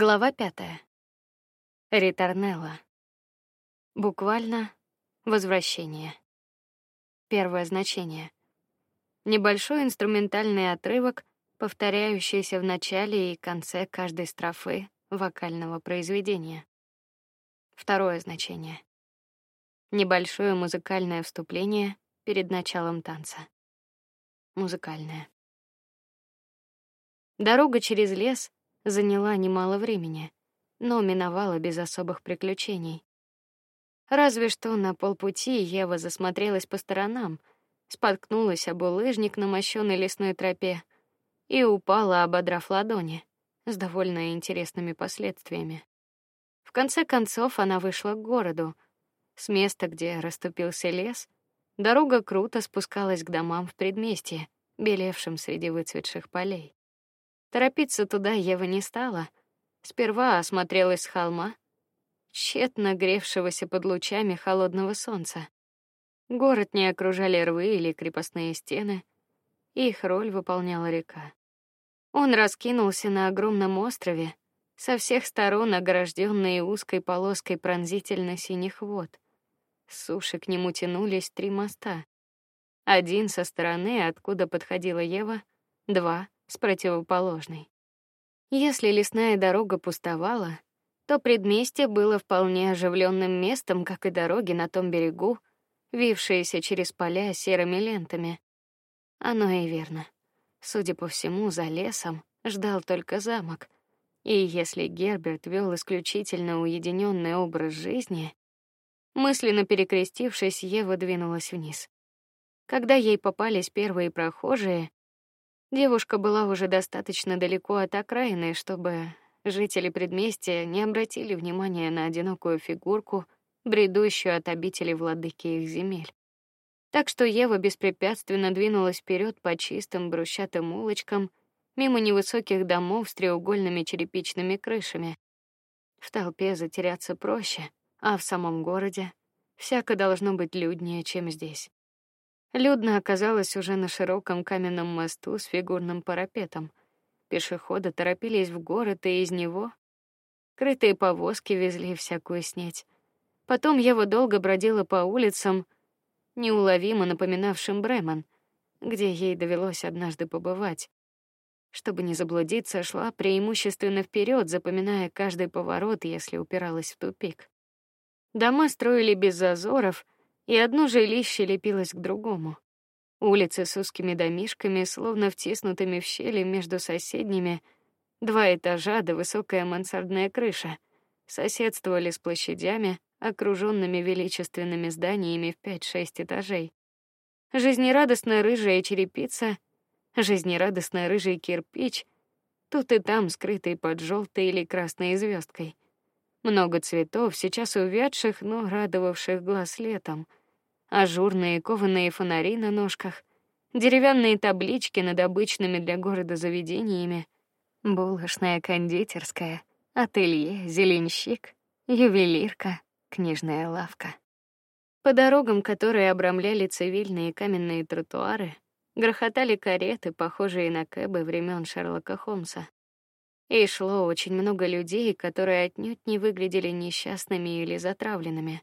Глава пятая. Риторнелла. Буквально возвращение. Первое значение. Небольшой инструментальный отрывок, повторяющийся в начале и конце каждой строфы вокального произведения. Второе значение. Небольшое музыкальное вступление перед началом танца. Музыкальное. Дорога через лес заняла немало времени, но миновала без особых приключений. Разве что на полпути Ева засмотрелась по сторонам, споткнулась об улыжник на мощёной лесной тропе и упала, ободрав ладони, с довольно интересными последствиями. В конце концов она вышла к городу. С места, где расступился лес, дорога круто спускалась к домам в предместье, белевшим среди выцветших полей. Торопиться туда Ева не стала. Сперва осмотрелась с холма, тщетно гревшегося под лучами холодного солнца. Город не окружали рвы или крепостные стены, их роль выполняла река. Он раскинулся на огромном острове, со всех сторон огражденный узкой полоской пронзительно-синих вод. С суши к нему тянулись три моста. Один со стороны, откуда подходила Ева, два с противоположной. Если лесная дорога пустовала, то предместье было вполне оживленным местом, как и дороги на том берегу, вившиеся через поля серыми лентами. Оно и верно. Судя по всему, за лесом ждал только замок. И если Герберт вел исключительно уединенный образ жизни, мысленно перекрестившись, Ева двинулась вниз. Когда ей попались первые прохожие, Девушка была уже достаточно далеко от окраины, чтобы жители предместья не обратили внимания на одинокую фигурку, бредущую от обители владыки их земель. Так что Ева беспрепятственно двинулась вперед по чистым брусчатым улочкам, мимо невысоких домов с треугольными черепичными крышами. В толпе затеряться проще, а в самом городе всяко должно быть люднее, чем здесь. Людно оказалось уже на широком каменном мосту с фигурным парапетом. Пешеходы торопились в город и из него. Крытые повозки везли всякую снеть. Потом Ева долго бродила по улицам, неуловимо напоминавшим Бремен, где ей довелось однажды побывать. Чтобы не заблудиться, шла преимущественно вперед, запоминая каждый поворот, если упиралась в тупик. Дома строили без зазоров — и одно жилище лепилось к другому. Улицы с узкими домишками, словно втиснутыми в щели между соседними, два этажа да высокая мансардная крыша, соседствовали с площадями, окруженными величественными зданиями в пять-шесть этажей. Жизнерадостная рыжая черепица, жизнерадостный рыжий кирпич, тут и там скрытый под желтой или красной звездкой. Много цветов, сейчас увядших, но радовавших глаз летом ажурные кованые фонари на ножках, деревянные таблички над обычными для города заведениями, булочная, кондитерская, ателье, зеленщик, ювелирка, книжная лавка. По дорогам, которые обрамляли цивильные каменные тротуары, грохотали кареты, похожие на кэбы времен Шерлока Холмса. И шло очень много людей, которые отнюдь не выглядели несчастными или затравленными.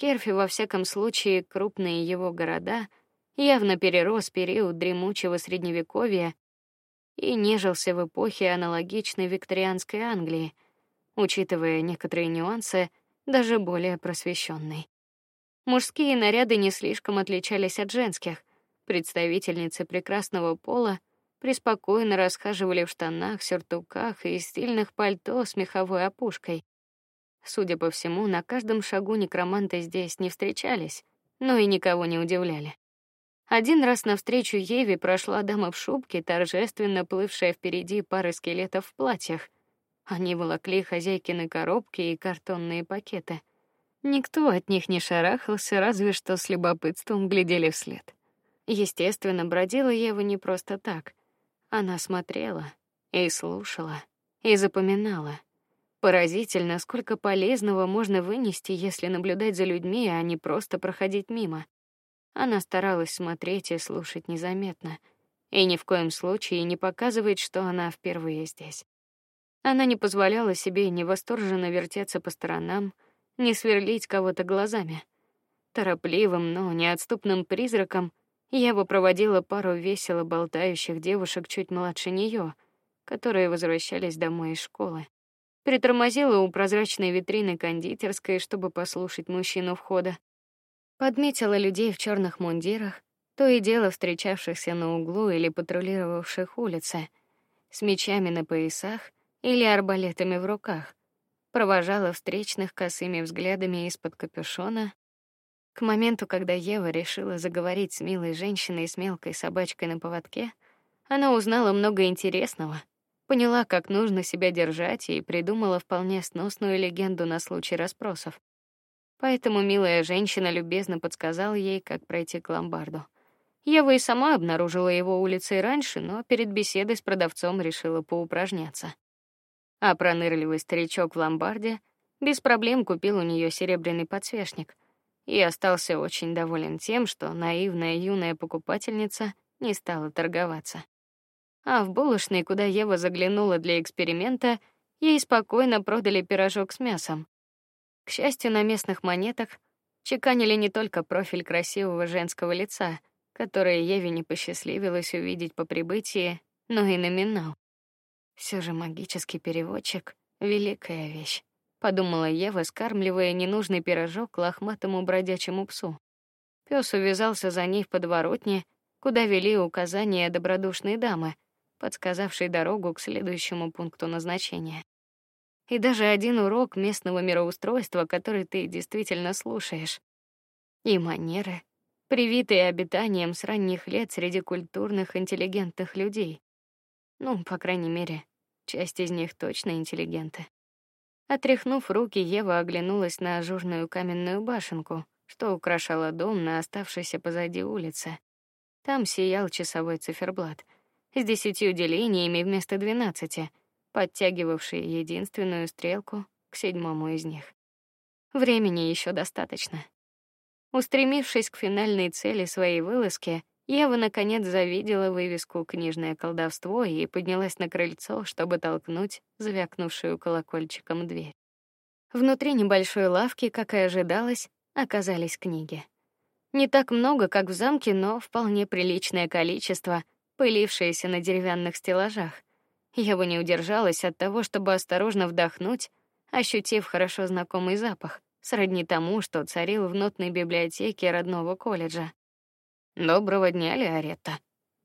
Керфи во всяком случае крупные его города явно перерос период дремучего средневековья и нежился в эпохе аналогичной викторианской Англии, учитывая некоторые нюансы, даже более просвещенной. Мужские наряды не слишком отличались от женских. Представительницы прекрасного пола преспокойно расхаживали в штанах, сюртуках и стильных пальто с меховой опушкой. Судя по всему, на каждом шагу некроманты здесь не встречались, но и никого не удивляли. Один раз навстречу Еве прошла дама в шубке, торжественно плывшая впереди пары скелетов в платьях. Они волокли хозяйкины коробки и картонные пакеты. Никто от них не шарахался, разве что с любопытством глядели вслед. Естественно, бродила Ева не просто так. Она смотрела и слушала и запоминала. Поразительно, сколько полезного можно вынести, если наблюдать за людьми, а не просто проходить мимо. Она старалась смотреть и слушать незаметно, и ни в коем случае не показывать, что она впервые здесь. Она не позволяла себе ни восторженно вертеться по сторонам, ни сверлить кого-то глазами. Торопливым, но неотступным призраком Ева проводила пару весело болтающих девушек чуть младше нее, которые возвращались домой из школы. Притормозила у прозрачной витрины кондитерской, чтобы послушать мужчину входа. Подметила людей в черных мундирах, то и дело встречавшихся на углу или патрулировавших улицы, с мечами на поясах или арбалетами в руках. Провожала встречных косыми взглядами из-под капюшона. К моменту, когда Ева решила заговорить с милой женщиной с мелкой собачкой на поводке, она узнала много интересного, поняла, как нужно себя держать и придумала вполне сносную легенду на случай расспросов. Поэтому милая женщина любезно подсказала ей, как пройти к ломбарду. Ева и сама обнаружила его улицей раньше, но перед беседой с продавцом решила поупражняться. А пронырливый старичок в ломбарде без проблем купил у нее серебряный подсвечник и остался очень доволен тем, что наивная юная покупательница не стала торговаться. А в булочной, куда Ева заглянула для эксперимента, ей спокойно продали пирожок с мясом, к счастью, на местных монетах чеканили не только профиль красивого женского лица, которое Еве не посчастливилось увидеть по прибытии, но и номинал. Все же магический переводчик великая вещь, подумала Ева, скармливая ненужный пирожок лохматому бродячему псу. Пёс увязался за ней в подворотне, куда вели указания добродушной дамы, подсказавшей дорогу к следующему пункту назначения и даже один урок местного мироустройства, который ты действительно слушаешь. И манеры, привитые обитанием с ранних лет среди культурных, интеллигентных людей. Ну, по крайней мере, часть из них точно интеллигенты. Отряхнув руки, Ева оглянулась на ажурную каменную башенку, что украшала дом на оставшейся позади улице. Там сиял часовой циферблат с десятью делениями вместо двенадцати, подтягивавшие единственную стрелку к седьмому из них. Времени еще достаточно. Устремившись к финальной цели своей вылазки, Ева наконец завидела вывеску «Книжное колдовство» и поднялась на крыльцо, чтобы толкнуть звякнувшую колокольчиком дверь. Внутри небольшой лавки, как и ожидалось, оказались книги. Не так много, как в замке, но вполне приличное количество, пылившиеся на деревянных стеллажах. Я бы не удержалась от того, чтобы осторожно вдохнуть, ощутив хорошо знакомый запах, сродни тому, что царил в нотной библиотеке родного колледжа. Доброго дня, Лиаретта.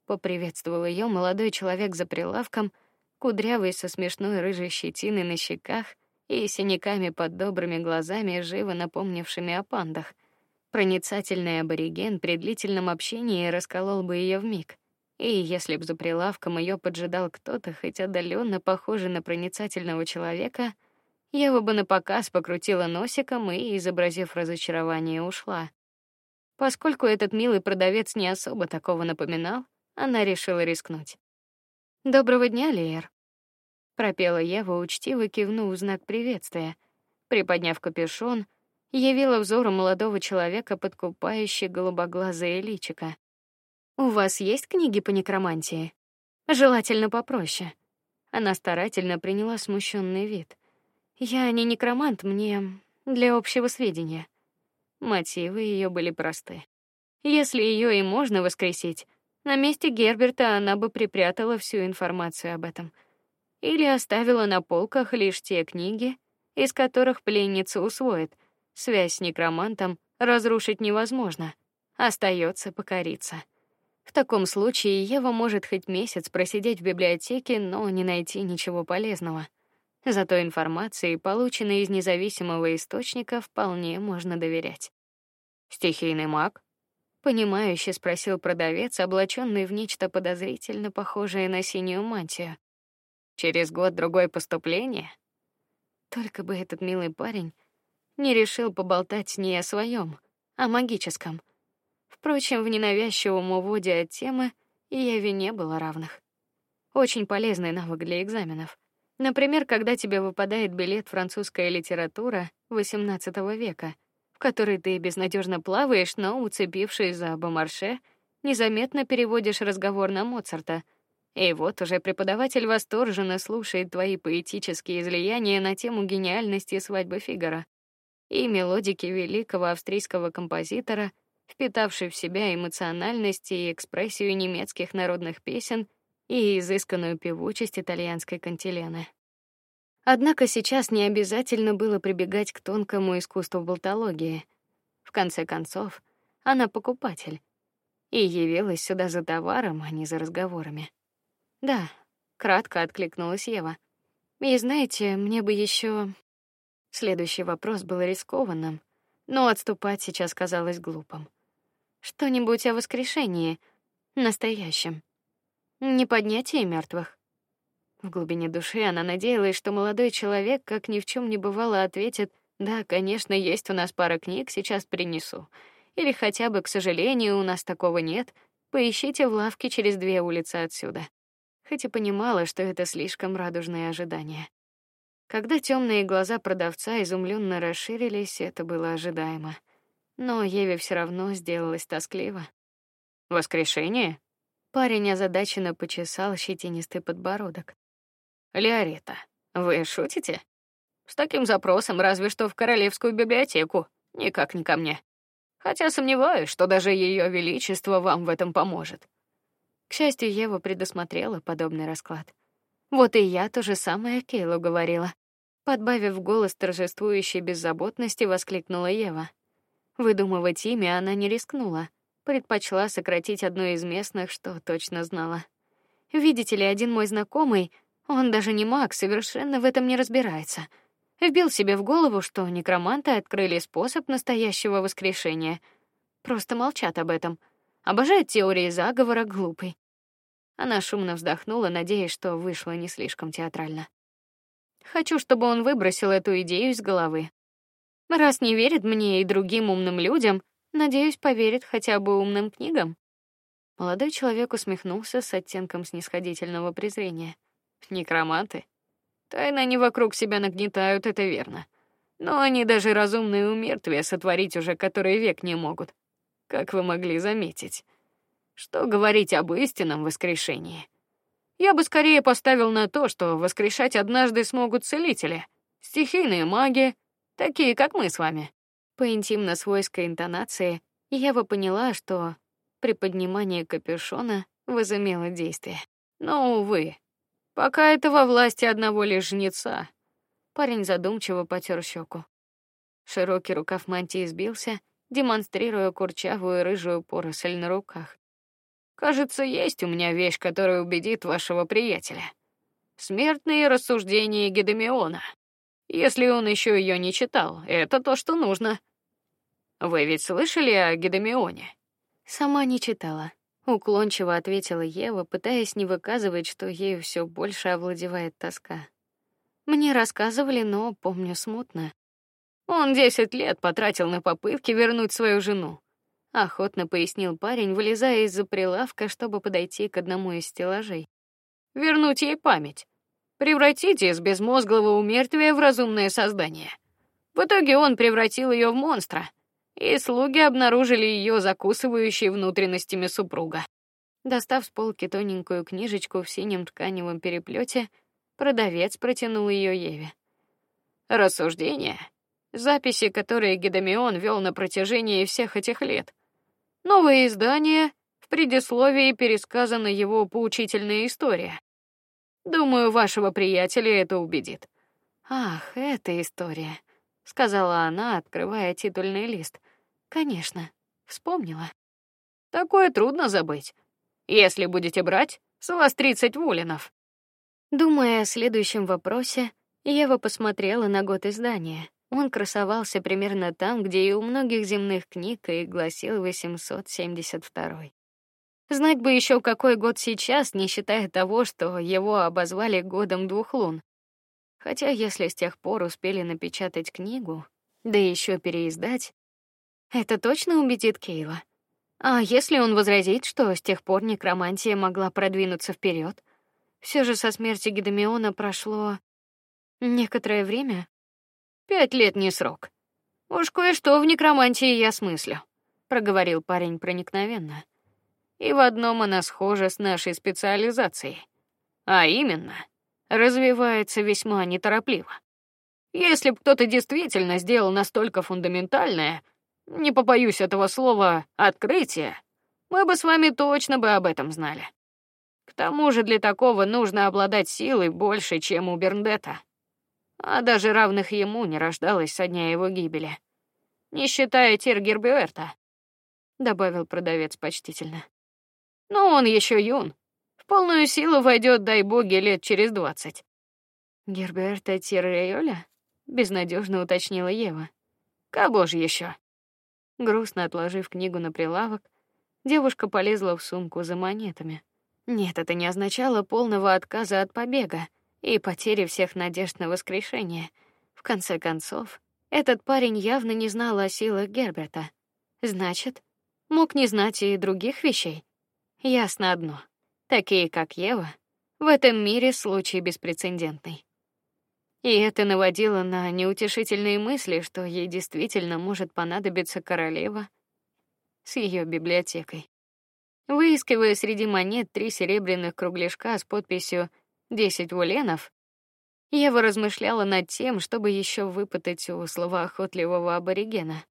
Поприветствовал ее молодой человек за прилавком, кудрявый со смешной рыжей щетиной на щеках и синяками под добрыми глазами, живо напомнившими о пандах. Проницательный абориген при длительном общении расколол бы ее в миг. И если б за прилавком ее поджидал кто-то, хоть отдаленно похожий на проницательного человека, я бы на показ покрутила носиком и, изобразив разочарование, ушла. Поскольку этот милый продавец не особо такого напоминал, она решила рискнуть. Доброго дня, Лер. пропела Ева, учтиво кивнув в знак приветствия. Приподняв капюшон, явила взору молодого человека подкупающее голубоглазое личико. У вас есть книги по некромантии? Желательно попроще. Она старательно приняла смущенный вид. Я не некромант, мне для общего сведения. Мотивы ее были просты. Если ее и можно воскресить, на месте Герберта она бы припрятала всю информацию об этом или оставила на полках лишь те книги, из которых пленница усвоит. Связь с некромантом разрушить невозможно, остается покориться. В таком случае Ева может хоть месяц просидеть в библиотеке, но не найти ничего полезного. Зато информации, полученной из независимого источника, вполне можно доверять. Стихийный маг, понимающе спросил продавец, облаченный в нечто подозрительно похожее на синюю мантию. Через год другой поступление. Только бы этот милый парень не решил поболтать не о своем, а магическом. Впрочем, в ненавязчивом уводе от темы Еве не было равных. Очень полезный навык для экзаменов. Например, когда тебе выпадает билет французская литература XVIII века, в который ты безнадежно плаваешь, но уцепившись за Бомарше, незаметно переводишь разговор на Моцарта И вот уже преподаватель восторженно слушает твои поэтические излияния на тему гениальности свадьбы Фигара и мелодики великого австрийского композитора, впитавший в себя эмоциональность и экспрессию немецких народных песен и изысканную певучесть итальянской кантилены. Однако сейчас не обязательно было прибегать к тонкому искусству болтологии. В конце концов, она покупатель и явилась сюда за товаром, а не за разговорами. Да, кратко откликнулась Ева. И знаете, мне бы еще Следующий вопрос был рискованным, но отступать сейчас казалось глупым. Что-нибудь о воскрешении, настоящем, не поднятии мертвых. В глубине души она надеялась, что молодой человек, как ни в чем не бывало, ответит: "Да, конечно, есть у нас пара книг, сейчас принесу". Или хотя бы, к сожалению, у нас такого нет. Поищите в лавке через две улицы отсюда. Хоть и понимала, что это слишком радужные ожидания. Когда темные глаза продавца изумленно расширились, это было ожидаемо. Но Еве все равно сделалось тоскливо. Воскрешение? Парень озадаченно почесал щетинистый подбородок. Леорита, вы шутите? С таким запросом разве что в королевскую библиотеку, никак не ко мне. Хотя сомневаюсь, что даже ее величество вам в этом поможет. К счастью, Ева предусмотрела подобный расклад. Вот и я то же самое Кейлу говорила. Подбавив голос торжествующей беззаботности, воскликнула Ева. Выдумывать имя она не рискнула, предпочла сократить одно из местных, что точно знала. Видите ли, один мой знакомый, он даже не маг, совершенно в этом не разбирается. Вбил себе в голову, что некроманты открыли способ настоящего воскрешения. Просто молчат об этом. Обожают теории заговора глупый. Она шумно вздохнула, надеясь, что вышло не слишком театрально. Хочу, чтобы он выбросил эту идею из головы. Раз не верит мне и другим умным людям, надеюсь, поверит хотя бы умным книгам. Молодой человек усмехнулся с оттенком снисходительного презрения. Некроманты. Тайно они вокруг себя нагнетают, это верно. Но они даже разумные умертвия сотворить уже который век не могут. Как вы могли заметить. Что говорить об истинном воскрешении? Я бы скорее поставил на то, что воскрешать однажды смогут целители, стихийные маги, такие как мы с вами. По интимно-свойской интонации Ева поняла, что приподнимание капюшона возымело действие. Но увы, пока это во власти одного лишь жнеца. Парень задумчиво потёр щеку. Широкий рукав мантии сбился, демонстрируя курчавую рыжую поросль на руках. Кажется, есть у меня вещь, которая убедит вашего приятеля. Смертные рассуждения Гедемиона. Если он еще ее не читал, это то, что нужно. Вы ведь слышали о Гедемионе? Сама не читала. Уклончиво ответила Ева, пытаясь не выказывать, что ею все больше овладевает тоска. Мне рассказывали, но помню смутно. Он десять лет потратил на попытки вернуть свою жену охотно пояснил парень, вылезая из-за прилавка, чтобы подойти к одному из стеллажей. Вернуть ей память, превратить из безмозглого умертвия в разумное создание. В итоге он превратил ее в монстра, и слуги обнаружили ее закусывающей внутренностями супруга. Достав с полки тоненькую книжечку в синем тканевом переплете, продавец протянул ее Еве. Рассуждения, записи, которые Гедомион вел на протяжении всех этих лет. Новое издание, в предисловии пересказана его поучительная история. Думаю, вашего приятеля это убедит. Ах, эта история, сказала она, открывая титульный лист. Конечно, вспомнила. Такое трудно забыть. Если будете брать, с вас тридцать вулинов. Думая о следующем вопросе, Ева посмотрела на год издания. Он красовался примерно там, где и у многих земных книг, и гласил 872. Знать бы еще какой год сейчас, не считая того, что его обозвали годом двух лун. Хотя если с тех пор успели напечатать книгу, да еще переиздать, это точно убедит Кейла. А если он возразит, что с тех пор некромантия могла продвинуться вперед, все же со смерти Гедемиона прошло некоторое время, Пять лет не срок. Уж кое-что в некромантии я смыслю, проговорил парень проникновенно. И в одном она схожа с нашей специализацией. А именно, развивается весьма неторопливо. Если бы кто-то действительно сделал настолько фундаментальное, не побоюсь этого слова, открытие, мы бы с вами точно бы об этом знали. К тому же для такого нужно обладать силой больше, чем у Берндета. А даже равных ему не рождалось со дня его гибели. Не считая Тиргерберта, добавил продавец почтительно. Но он еще юн. В полную силу войдет, дай боги, лет через двадцать. Герберта Тирреоля? безнадежно уточнила Ева. Кого же еще? Грустно отложив книгу на прилавок, девушка полезла в сумку за монетами. Нет, это не означало полного отказа от побега и потери всех надежд на воскрешение. В конце концов, этот парень явно не знал о силах Герберта. Значит, мог не знать и других вещей. Ясно одно: такие как Ева в этом мире случай беспрецедентный. И это наводило на неутешительные мысли, что ей действительно может понадобиться королева с ее библиотекой. Выискивая среди монет три серебряных кругляшка с подписью «10 вуленов», Ева размышляла над тем, чтобы еще выпытать у словоохотливого аборигена.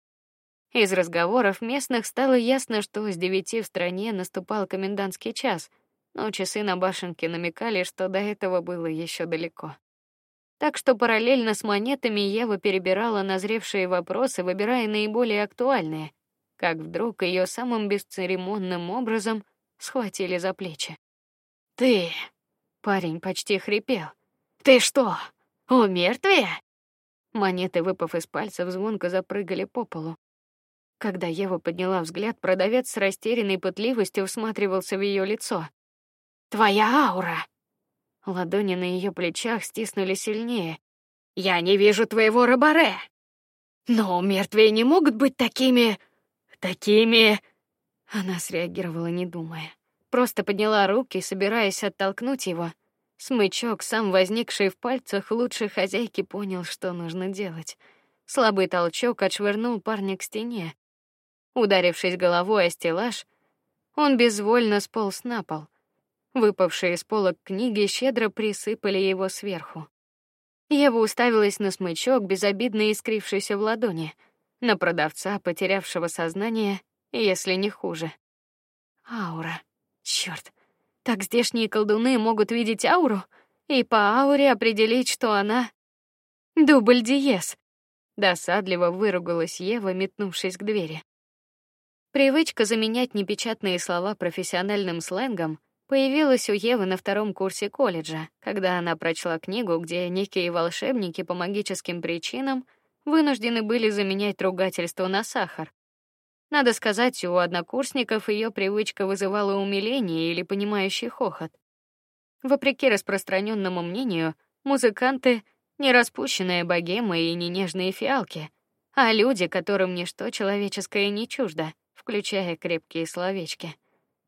Из разговоров местных стало ясно, что с девяти в стране наступал комендантский час, но часы на башенке намекали, что до этого было еще далеко. Так что параллельно с монетами Ева перебирала назревшие вопросы, выбирая наиболее актуальные, как вдруг ее самым бесцеремонным образом схватили за плечи. Ты, парень почти хрипел. Ты что, у мертвия? Монеты, выпав из пальцев, звонко запрыгали по полу. Когда Ева подняла взгляд, продавец с растерянной пытливостью всматривался в ее лицо. Твоя аура. Ладони на ее плечах стиснули сильнее. Я не вижу твоего рабаре. Но мертвые не могут быть такими такими. Она среагировала не думая, просто подняла руки, собираясь оттолкнуть его. Смычок, сам возникший в пальцах лучшей хозяйки, понял, что нужно делать. Слабый толчок отшвырнул парня к стене. Ударившись головой о стеллаж, он безвольно сполз на пол. Выпавшие из полок книги щедро присыпали его сверху. Ева уставилась на смычок, безобидно искрившийся в ладони, на продавца, потерявшего сознание, если не хуже. Аура. Черт. Так здешние колдуны могут видеть ауру и по ауре определить, что она дубль диез. Досадливо выругалась Ева, метнувшись к двери. Привычка заменять непечатные слова профессиональным сленгом появилась у Евы на втором курсе колледжа, когда она прочла книгу, где некие волшебники по магическим причинам вынуждены были заменять ругательство на сахар. Надо сказать, у однокурсников ее привычка вызывала умиление или понимающий хохот. Вопреки распространенному мнению, музыканты не распущенная богема и не нежные фиалки, а люди, которым ничто человеческое не чуждо, включая крепкие словечки.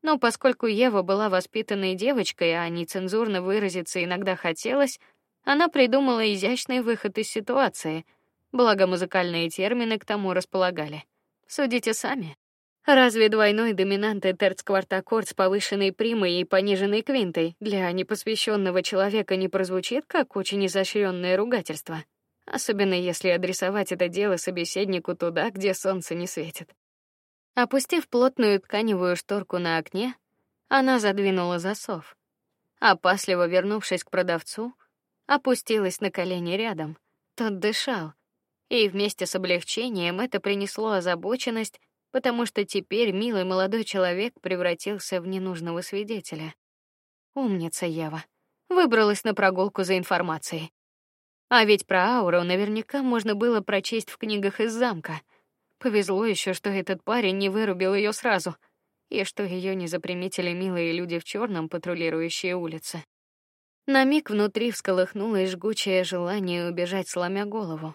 Но поскольку Ева была воспитанной девочкой, а нецензурно выразиться иногда хотелось, она придумала изящный выход из ситуации. Благо музыкальные термины к тому располагали. Судите сами. Разве двойной доминант и терцквартаккорд с повышенной примой и пониженной квинтой для непосвященного человека не прозвучит как очень изощренное ругательство, особенно если адресовать это дело собеседнику туда, где солнце не светит. Опустив плотную тканевую шторку на окне, она задвинула засов. Опасливо вернувшись к продавцу, опустилась на колени рядом. Тот дышал, и вместе с облегчением это принесло озабоченность, потому что теперь милый молодой человек превратился в ненужного свидетеля. Умница Ева. Выбралась на прогулку за информацией. А ведь про ауру наверняка можно было прочесть в книгах из замка. Повезло еще, что этот парень не вырубил ее сразу, и что ее не заприметили милые люди в черном, патрулирующие улицы. На миг внутри всколыхнулось жгучее желание убежать, сломя голову.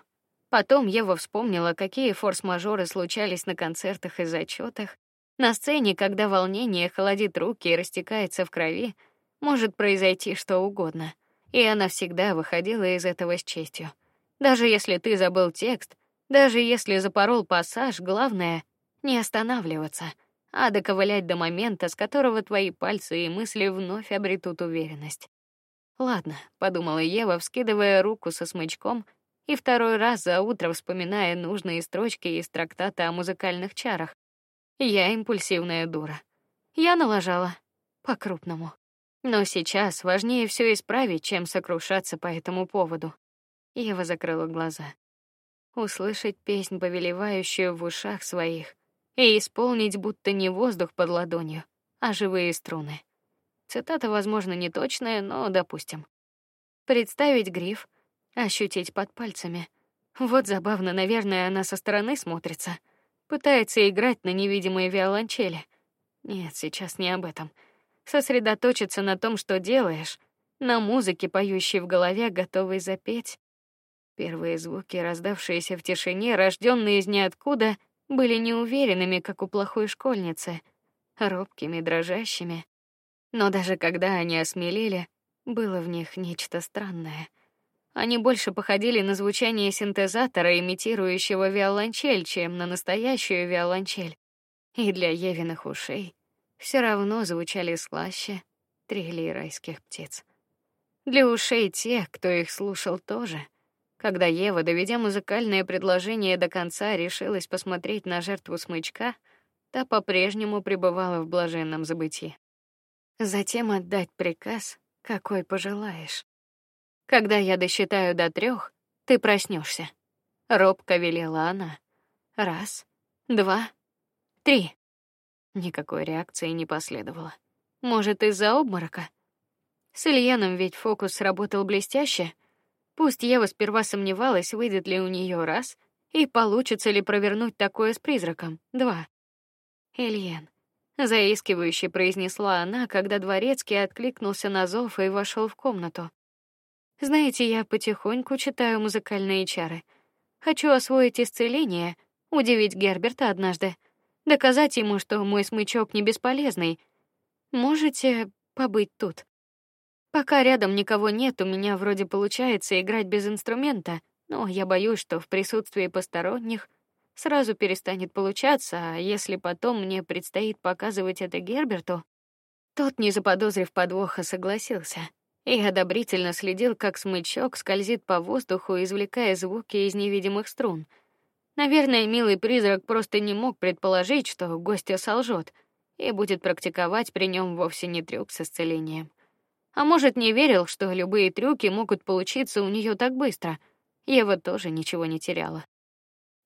Потом Ева вспомнила, какие форс-мажоры случались на концертах и зачетах. На сцене, когда волнение холодит руки и растекается в крови, может произойти что угодно. И она всегда выходила из этого с честью. Даже если ты забыл текст, даже если запорол пассаж, главное не останавливаться, а доковылять до момента, с которого твои пальцы и мысли вновь обретут уверенность. Ладно, подумала Ева, вскидывая руку со смычком и второй раз за утро вспоминая нужные строчки из трактата о музыкальных чарах. Я импульсивная дура. Я налажала по-крупному. Но сейчас важнее все исправить, чем сокрушаться по этому поводу. Ева закрыла глаза. Услышать песнь, повелевающую в ушах своих, и исполнить будто не воздух под ладонью, а живые струны. Цитата, возможно, не точная, но допустим. Представить гриф, ощутить под пальцами. Вот забавно, наверное, она со стороны смотрится, пытается играть на невидимой виолончели. Нет, сейчас не об этом. Сосредоточиться на том, что делаешь, на музыке, поющей в голове, готовой запеть. Первые звуки, раздавшиеся в тишине, рожденные из ниоткуда, были неуверенными, как у плохой школьницы, робкими, дрожащими. Но даже когда они осмелели, было в них нечто странное. Они больше походили на звучание синтезатора, имитирующего виолончель, чем на настоящую виолончель. И для Евиных ушей все равно звучали слаще трели райских птиц. Для ушей тех, кто их слушал тоже. Когда Ева, доведя музыкальное предложение до конца, решилась посмотреть на жертву смычка, та по-прежнему пребывала в блаженном забытии. Затем отдать приказ, какой пожелаешь. Когда я досчитаю до трех, ты проснешься. Робко велела она. Раз, два, три. Никакой реакции не последовало. Может, из-за обморока? С Ильяном ведь фокус сработал блестяще. Пусть Ева сперва сомневалась, выйдет ли у нее раз и получится ли провернуть такое с призраком. Два. Ильян, заискивающе произнесла она, когда дворецкий откликнулся на зов и вошел в комнату. Знаете, я потихоньку читаю музыкальные чары. Хочу освоить исцеление, удивить Герберта однажды, доказать ему, что мой смычок не бесполезный. Можете побыть тут? Пока рядом никого нет, у меня вроде получается играть без инструмента, но я боюсь, что в присутствии посторонних сразу перестанет получаться, а если потом мне предстоит показывать это Герберту, тот, не заподозрив подвоха, согласился и одобрительно следил, как смычок скользит по воздуху, извлекая звуки из невидимых струн. Наверное, милый призрак просто не мог предположить, что гостья солжет и будет практиковать при нем вовсе не трюк с исцелением. А может, не верил, что любые трюки могут получиться у нее так быстро. Ева тоже ничего не теряла.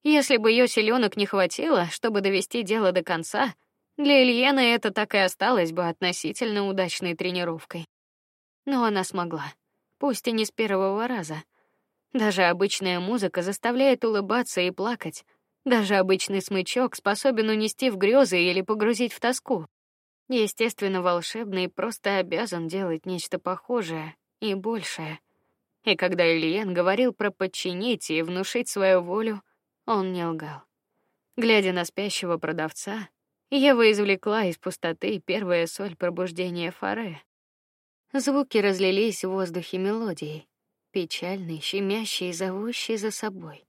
Если бы ее силёнок не хватило, чтобы довести дело до конца, для Ильены это так и осталось бы относительно удачной тренировкой. Но она смогла, пусть и не с первого раза. Даже обычная музыка заставляет улыбаться и плакать. Даже обычный смычок способен унести в грезы или погрузить в тоску. Естественно, волшебный просто обязан делать нечто похожее и большее. И когда Ильен говорил про подчинить и внушить свою волю, он не лгал. Глядя на спящего продавца, Ева извлекла из пустоты первая соль пробуждения Фаре. Звуки разлились в воздухе мелодией, печальной, щемящей, зовущей за собой.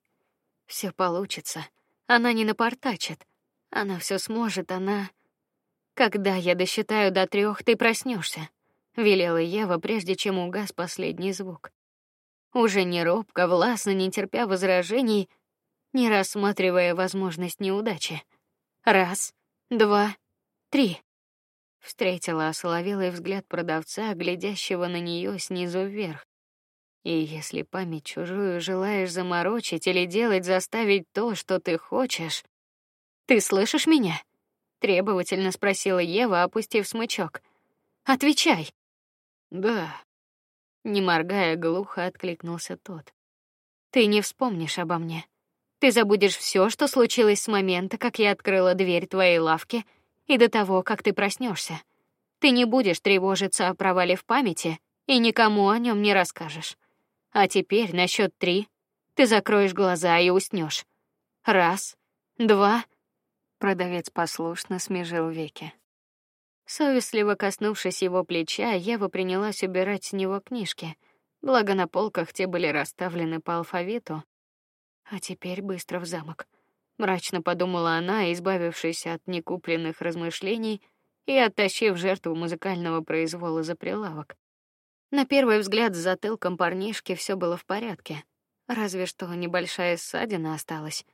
Все получится. Она не напортачит. Она все сможет, она Когда я досчитаю до трех, ты проснешься, велела Ева, прежде чем угас последний звук. Уже не робко, властно, не терпя возражений, не рассматривая возможность неудачи. Раз, два, три. Встретила осоловелый взгляд продавца, глядящего на нее снизу вверх. И если память чужую желаешь заморочить или делать заставить то, что ты хочешь, ты слышишь меня? Требовательно спросила Ева, опустив смычок. Отвечай. Да. Не моргая, глухо откликнулся тот. Ты не вспомнишь обо мне. Ты забудешь все, что случилось с момента, как я открыла дверь твоей лавки, и до того, как ты проснешься. Ты не будешь тревожиться о провале в памяти и никому о нем не расскажешь. А теперь на счет три ты закроешь глаза и уснешь. Раз, два. Продавец послушно смежил веки. Совестливо коснувшись его плеча, Ева принялась убирать с него книжки. Благо на полках те были расставлены по алфавиту, а теперь быстро в замок. мрачно подумала она, избавившись от некупленных размышлений и оттащив жертву музыкального произвола за прилавок. На первый взгляд с затылком парнишки все было в порядке, разве что небольшая ссадина осталась.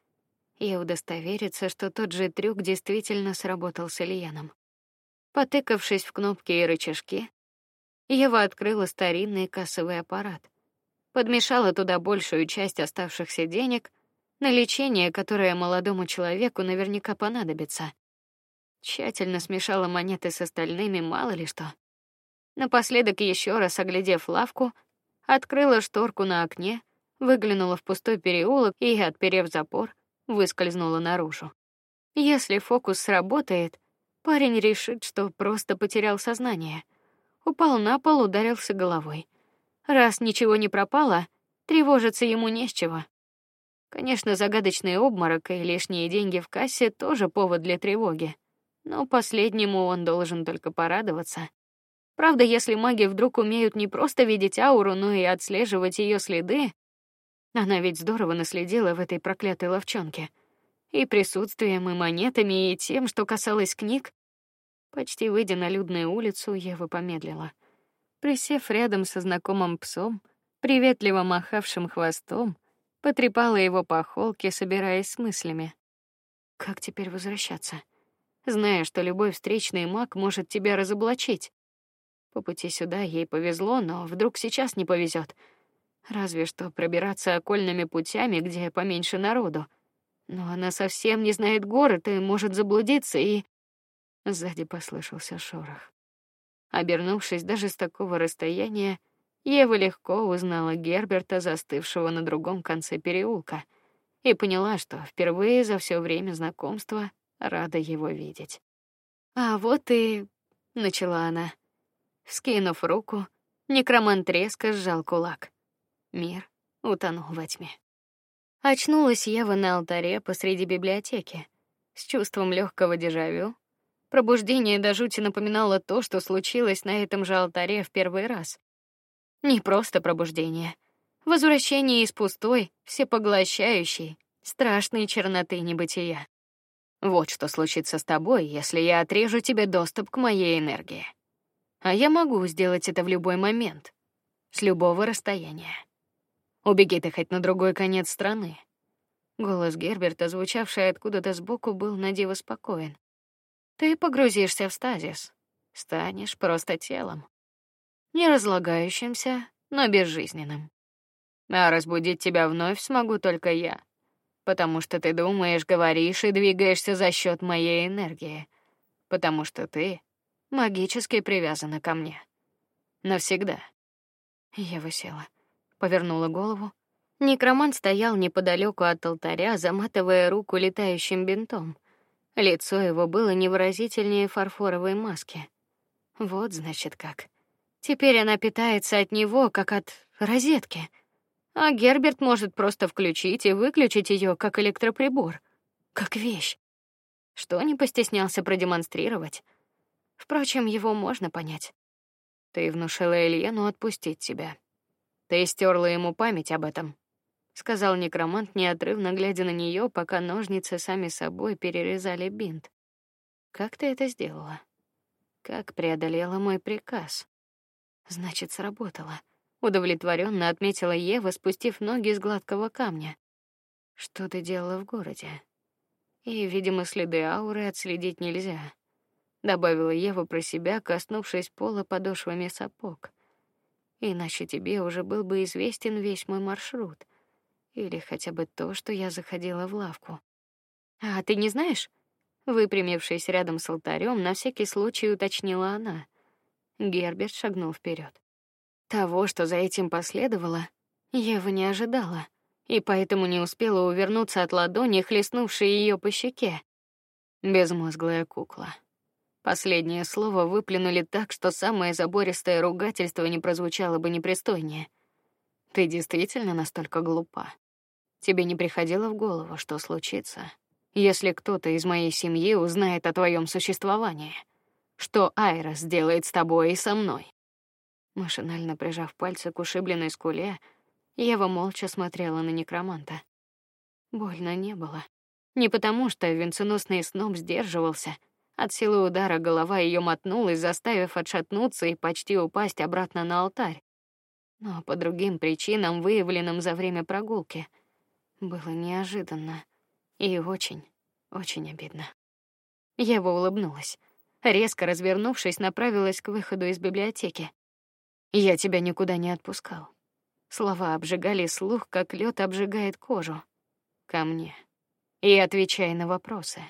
И удостовериться, что тот же трюк действительно сработал с Ильяном. Потыкавшись в кнопки и рычажки, Ева открыла старинный кассовый аппарат, подмешала туда большую часть оставшихся денег на лечение, которое молодому человеку наверняка понадобится. Тщательно смешала монеты с остальными, мало ли что. Напоследок еще раз оглядев лавку, открыла шторку на окне, выглянула в пустой переулок и, отперев запор, выскользнула наружу. Если фокус сработает, парень решит, что просто потерял сознание. Упал на пол, ударился головой. Раз ничего не пропало, тревожиться ему не с чего. Конечно, загадочный обморок и лишние деньги в кассе тоже повод для тревоги, но последнему он должен только порадоваться. Правда, если маги вдруг умеют не просто видеть ауру, но и отслеживать ее следы, она ведь здорово наследила в этой проклятой ловчонке. И присутствием, и монетами, и тем, что касалось книг. Почти выйдя на людную улицу, Ева помедлила. Присев рядом со знакомым псом, приветливо махавшим хвостом, потрепала его по холке, собираясь с мыслями. Как теперь возвращаться, зная, что любой встречный маг может тебя разоблачить? По пути сюда ей повезло, но вдруг сейчас не повезет. Разве что пробираться окольными путями, где поменьше народу. Но она совсем не знает город и может заблудиться и Сзади послышался шорох. Обернувшись даже с такого расстояния, Ева легко узнала Герберта, застывшего на другом конце переулка, и поняла, что впервые за все время знакомства рада его видеть. А вот и начала она. Скинув руку, некромант резко сжал кулак. Мир утонул во тьме. Очнулась Ева на алтаре посреди библиотеки с чувством легкого дежавю. Пробуждение до жути напоминало то, что случилось на этом же алтаре в первый раз. Не просто пробуждение, возвращение из пустой, всепоглощающей, страшной черноты небытия. Вот что случится с тобой, если я отрежу тебе доступ к моей энергии. А я могу сделать это в любой момент, с любого расстояния. Убеги ты хоть на другой конец страны. Голос Герберта, звучавший откуда-то сбоку, был надиво спокоен. Ты погрузишься в стазис, станешь просто телом, не разлагающимся, но безжизненным. А разбудить тебя вновь смогу только я, потому что ты думаешь, говоришь и двигаешься за счет моей энергии, потому что ты магически привязана ко мне. Навсегда. Я высела, повернула голову. Некромант стоял неподалеку от алтаря, заматывая руку летающим бинтом. Лицо его было невыразительнее фарфоровой маски. Вот значит как. Теперь она питается от него, как от розетки. А Герберт может просто включить и выключить ее, как электроприбор, как вещь. Что не постеснялся продемонстрировать. Впрочем, его можно понять. Ты внушила Ильену отпустить тебя. Ты стерла ему память об этом, сказал некромант, неотрывно глядя на нее, пока ножницы сами собой перерезали бинт. Как ты это сделала? Как преодолела мой приказ? Значит, сработало. Удовлетворенно отметила Ева, спустив ноги с гладкого камня. Что ты делала в городе? И, видимо, следы ауры отследить нельзя добавила Ева про себя, коснувшись пола подошвами сапог. Иначе тебе уже был бы известен весь мой маршрут, или хотя бы то, что я заходила в лавку. А ты не знаешь? Выпрямившись рядом с алтарем, на всякий случай уточнила она. Герберт шагнул вперед. Того, что за этим последовало, Ева не ожидала, и поэтому не успела увернуться от ладони, хлестнувшей ее по щеке. Безмозглая кукла. Последнее слово выплюнули так, что самое забористое ругательство не прозвучало бы непристойнее. Ты действительно настолько глупа? Тебе не приходило в голову, что случится, если кто-то из моей семьи узнает о твоем существовании? Что Айра сделает с тобой и со мной? Машинально прижав пальцы к ушибленной скуле, Ева молча смотрела на некроманта. Больно не было. Не потому, что венценосный сноб сдерживался. От силы удара голова ее мотнулась, заставив отшатнуться и почти упасть обратно на алтарь. Но по другим причинам, выявленным за время прогулки, было неожиданно и очень, очень обидно. Ева улыбнулась. Резко развернувшись, направилась к выходу из библиотеки. Я тебя никуда не отпускал. Слова обжигали слух, как лед обжигает кожу. Ко мне. И отвечай на вопросы.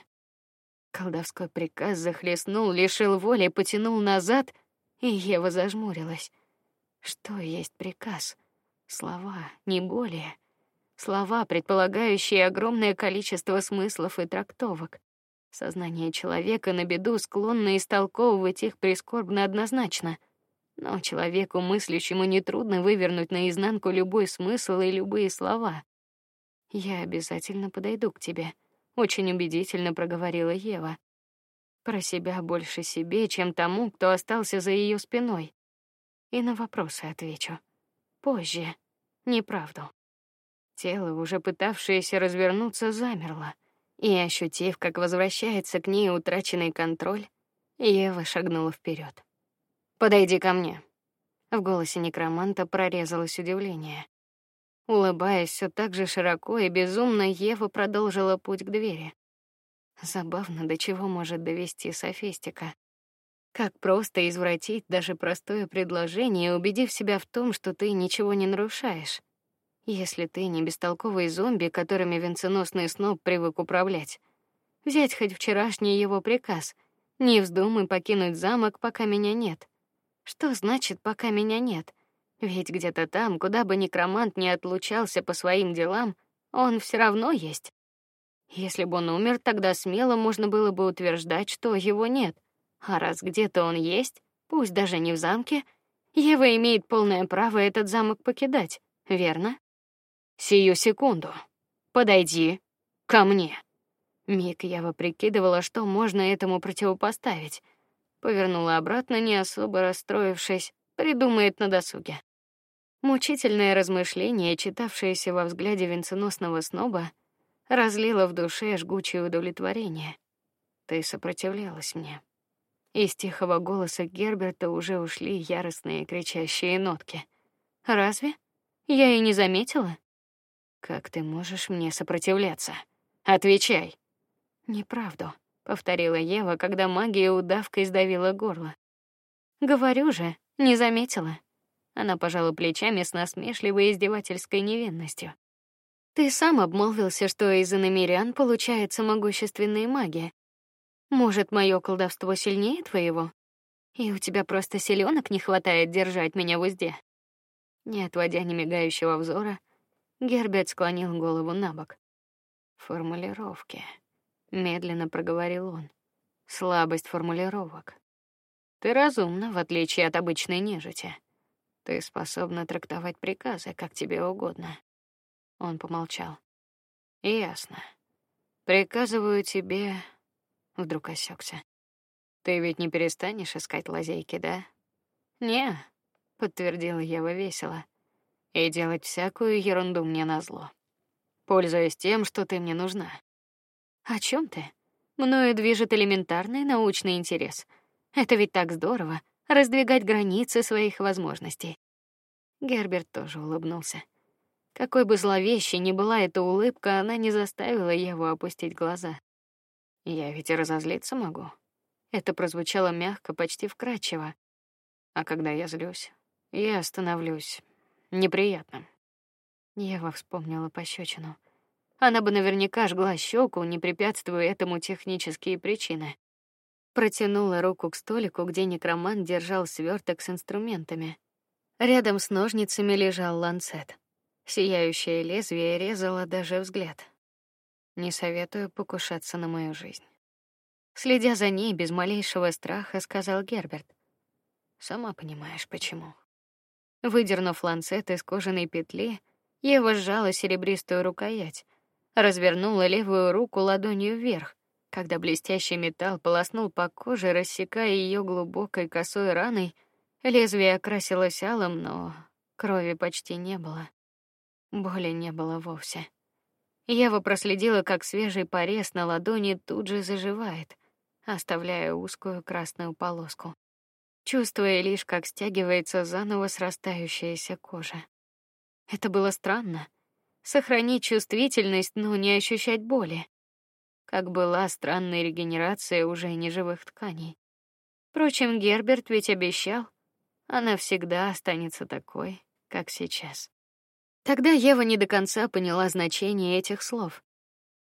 Колдовской приказ захлестнул, лишил воли, потянул назад, и Ева зажмурилась. Что есть приказ? Слова, не более. Слова, предполагающие огромное количество смыслов и трактовок. Сознание человека на беду склонно истолковывать их прискорбно однозначно. Но человеку мыслящему нетрудно вывернуть наизнанку любой смысл и любые слова. Я обязательно подойду к тебе, очень убедительно проговорила Ева. Про себя больше себе, чем тому, кто остался за ее спиной. И на вопросы отвечу позже. Неправду. Тело, уже пытавшееся развернуться, замерло, и ощутив, как возвращается к ней утраченный контроль, Ева шагнула вперед. Подойди ко мне. В голосе некроманта прорезалось удивление. Улыбаясь все так же широко и безумно, Ева продолжила путь к двери. Забавно, до чего может довести софистика. Как просто извратить даже простое предложение, убедив себя в том, что ты ничего не нарушаешь. Если ты не бестолковый зомби, которыми венценосный сноб привык управлять. Взять хоть вчерашний его приказ: не вздумай покинуть замок, пока меня нет. Что значит пока меня нет? Ведь где-то там, куда бы некромант не отлучался по своим делам, он все равно есть. Если бы он умер, тогда смело можно было бы утверждать, что его нет. А раз где-то он есть, пусть даже не в замке, Ева имеет полное право этот замок покидать, верно? Сию секунду. Подойди ко мне. Миг Ева прикидывала, что можно этому противопоставить повернула обратно, не особо расстроившись, придумает на досуге. Мучительное размышление, читавшееся во взгляде венценосного сноба, разлило в душе жгучее удовлетворение. Ты сопротивлялась мне. Из тихого голоса Герберта уже ушли яростные кричащие нотки. Разве? Я и не заметила. Как ты можешь мне сопротивляться? Отвечай. Неправду повторила Ева, когда магия удавкой сдавила горло. Говорю же, не заметила. Она пожала плечами с насмешливой издевательской невинностью. Ты сам обмолвился, что из иномирян получается могущественная магия. Может, мое колдовство сильнее твоего? И у тебя просто силёнок не хватает держать меня в узде. Не отводя ни мигающего взора, Герберт склонил голову набок. Формулировки медленно проговорил он. Слабость формулировок. Ты разумна, в отличие от обычной нежити. Ты способна трактовать приказы как тебе угодно. Он помолчал. Ясно. Приказываю тебе. Вдруг осекся. Ты ведь не перестанешь искать лазейки, да? Не, подтвердила Ева весело. И делать всякую ерунду мне назло. Пользуясь тем, что ты мне нужна. О чем ты? Мною движет элементарный научный интерес. Это ведь так здорово раздвигать границы своих возможностей. Герберт тоже улыбнулся. Какой бы зловещей ни была эта улыбка, она не заставила его опустить глаза. Я ведь и разозлиться могу. Это прозвучало мягко, почти вкрадчиво. А когда я злюсь, я становлюсь неприятным. Ева вспомнила пощечину. Она бы наверняка жгла щеку, не препятствуя этому технические причины. Протянула руку к столику, где некромант держал сверток с инструментами. Рядом с ножницами лежал ланцет. Сияющее лезвие резало даже взгляд. Не советую покушаться на мою жизнь. Следя за ней без малейшего страха, сказал Герберт. Сама понимаешь почему. Выдернув ланцет из кожаной петли, Ева сжала серебристую рукоять, развернула левую руку ладонью вверх, когда блестящий металл полоснул по коже, рассекая ее глубокой косой раной. Лезвие окрасилось алым, но крови почти не было. Боли не было вовсе. Ева проследила, как свежий порез на ладони тут же заживает, оставляя узкую красную полоску, чувствуя лишь, как стягивается заново срастающаяся кожа. Это было странно сохранить чувствительность, но не ощущать боли. Как была странная регенерация уже неживых тканей. Впрочем, Герберт ведь обещал, она всегда останется такой, как сейчас. Тогда Ева не до конца поняла значение этих слов.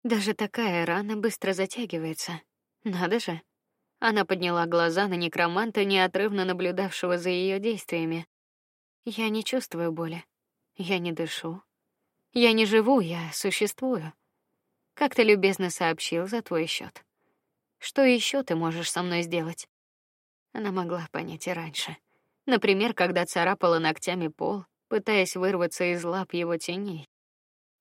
Даже такая рана быстро затягивается. Надо же. Она подняла глаза на некроманта, неотрывно наблюдавшего за ее действиями. Я не чувствую боли. Я не дышу. Я не живу, я существую. Как ты любезно сообщил за твой счет. Что еще ты можешь со мной сделать? Она могла понять и раньше. Например, когда царапала ногтями пол, пытаясь вырваться из лап его теней.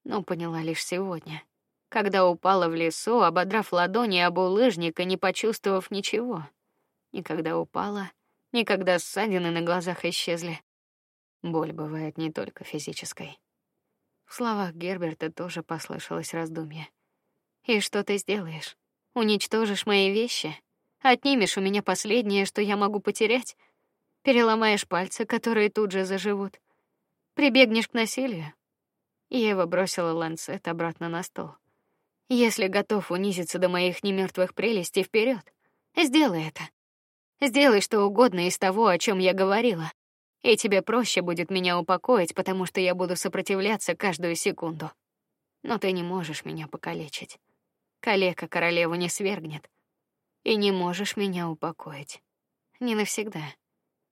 Но поняла лишь сегодня, когда упала в лесу, ободрав ладони об улыжник и не почувствовав ничего. Никогда упала, никогда ссадины на глазах исчезли. Боль бывает не только физической. В словах Герберта тоже послышалось раздумье. И что ты сделаешь? Уничтожишь мои вещи? Отнимешь у меня последнее, что я могу потерять? Переломаешь пальцы, которые тут же заживут? Прибегнешь к насилию? Ева бросила ланцет обратно на стол. Если готов унизиться до моих немертвых прелестей, вперед, сделай это. Сделай что угодно из того, о чем я говорила и тебе проще будет меня упокоить, потому что я буду сопротивляться каждую секунду. Но ты не можешь меня покалечить. Калека королеву не свергнет. И не можешь меня упокоить. Не навсегда.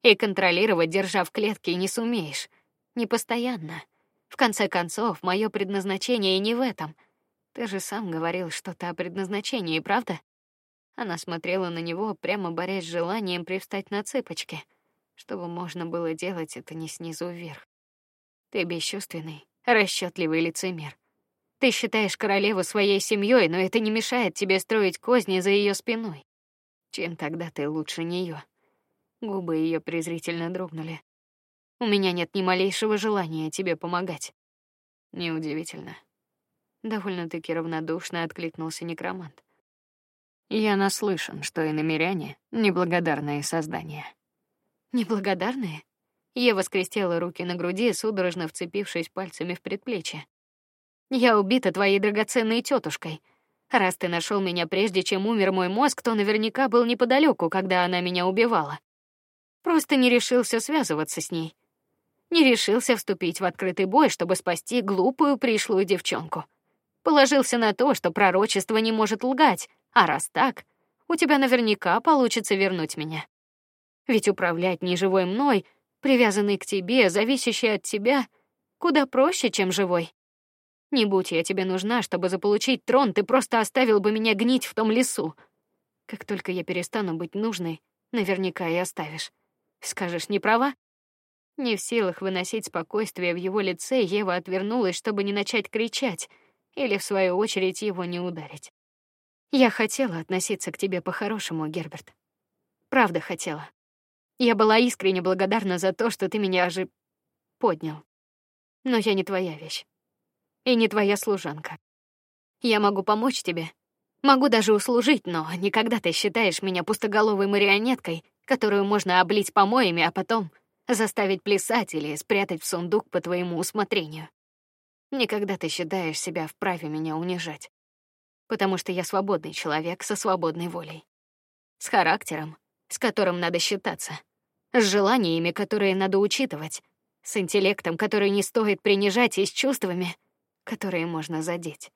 И контролировать, держа в клетке, не сумеешь. Не постоянно. В конце концов, мое предназначение и не в этом. Ты же сам говорил что-то о предназначении, правда? Она смотрела на него, прямо борясь с желанием привстать на цыпочки чтобы можно было делать это не снизу вверх. Ты бесчувственный, расчетливый лицемер. Ты считаешь королеву своей семьей, но это не мешает тебе строить козни за ее спиной. Чем тогда ты лучше нее? Губы ее презрительно дрогнули. У меня нет ни малейшего желания тебе помогать. Неудивительно. Довольно-таки равнодушно откликнулся некромант. Я наслышан, что и намеряне неблагодарные создания. Неблагодарные? Ева скрестила руки на груди, судорожно вцепившись пальцами в предплечье. Я убита твоей драгоценной тетушкой. Раз ты нашел меня прежде, чем умер мой мозг, то наверняка был неподалеку, когда она меня убивала. Просто не решился связываться с ней. Не решился вступить в открытый бой, чтобы спасти глупую пришлую девчонку. Положился на то, что пророчество не может лгать, а раз так, у тебя наверняка получится вернуть меня. Ведь управлять неживой мной, привязанный к тебе, зависящий от тебя, куда проще, чем живой. Не будь я тебе нужна, чтобы заполучить трон, ты просто оставил бы меня гнить в том лесу. Как только я перестану быть нужной, наверняка и оставишь. Скажешь, не права? Не в силах выносить спокойствие в его лице, Ева отвернулась, чтобы не начать кричать или в свою очередь его не ударить. Я хотела относиться к тебе по-хорошему, Герберт. Правда хотела. Я была искренне благодарна за то, что ты меня же поднял. Но я не твоя вещь. И не твоя служанка. Я могу помочь тебе, могу даже услужить, но никогда ты считаешь меня пустоголовой марионеткой, которую можно облить помоями, а потом заставить плясать или спрятать в сундук по твоему усмотрению. Никогда ты считаешь себя вправе меня унижать, потому что я свободный человек со свободной волей, с характером, с которым надо считаться с желаниями, которые надо учитывать, с интеллектом, который не стоит принижать, и с чувствами, которые можно задеть.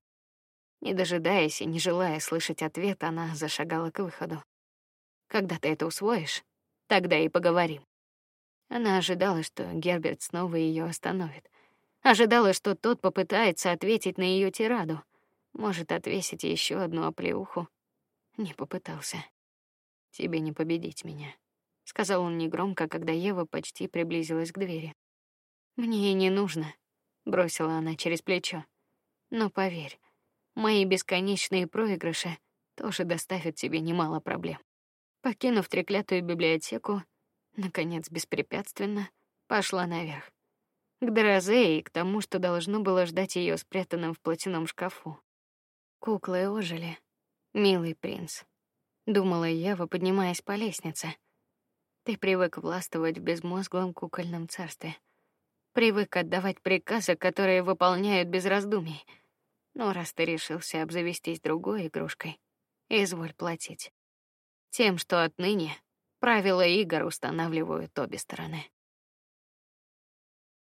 Не дожидаясь и не желая слышать ответ, она зашагала к выходу. Когда ты это усвоишь, тогда и поговорим. Она ожидала, что Герберт снова ее остановит. Ожидала, что тот попытается ответить на ее тираду, может отвесить еще одну оплеуху. Не попытался. Тебе не победить меня сказал он негромко, когда Ева почти приблизилась к двери. Мне и не нужно, бросила она через плечо. Но поверь, мои бесконечные проигрыши тоже доставят тебе немало проблем. Покинув треклятую библиотеку, наконец беспрепятственно пошла наверх. к Дорозе и к тому, что должно было ждать ее спрятанным в платяном шкафу. Куклы ожили. Милый принц, думала я, поднимаясь по лестнице. Ты привык властвовать в безмозглом кукольном царстве. Привык отдавать приказы, которые выполняют без раздумий. Но раз ты решился обзавестись другой игрушкой, изволь платить. Тем, что отныне правила игр устанавливают обе стороны.